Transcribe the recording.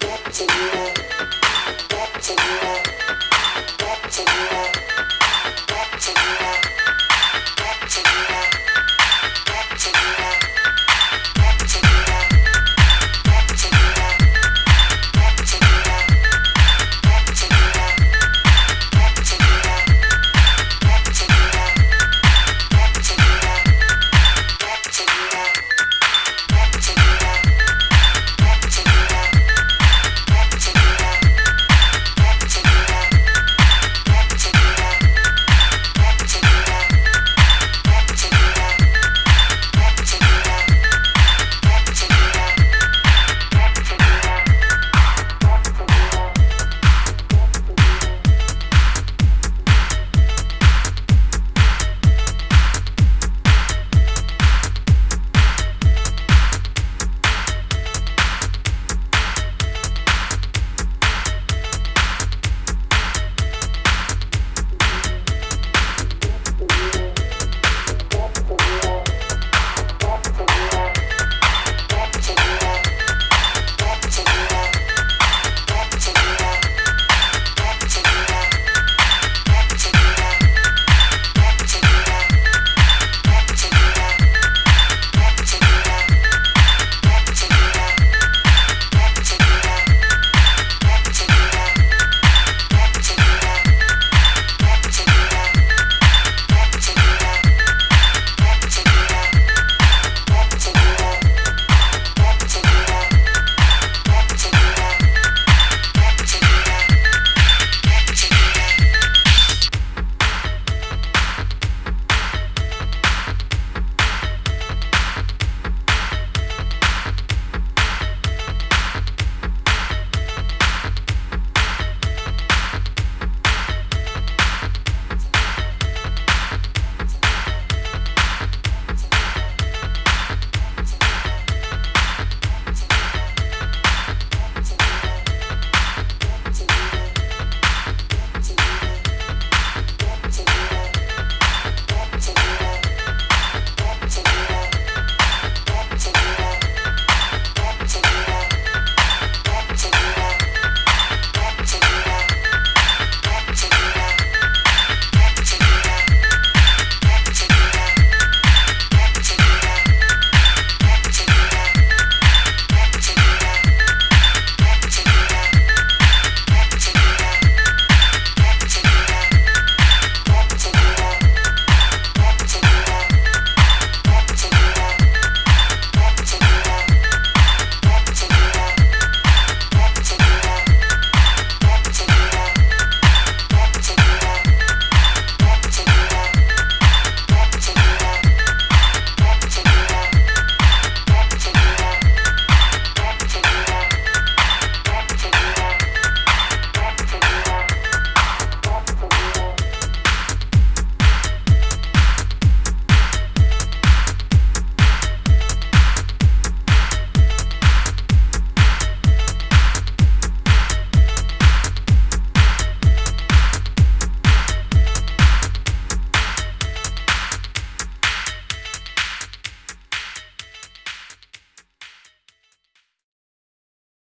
Get to know.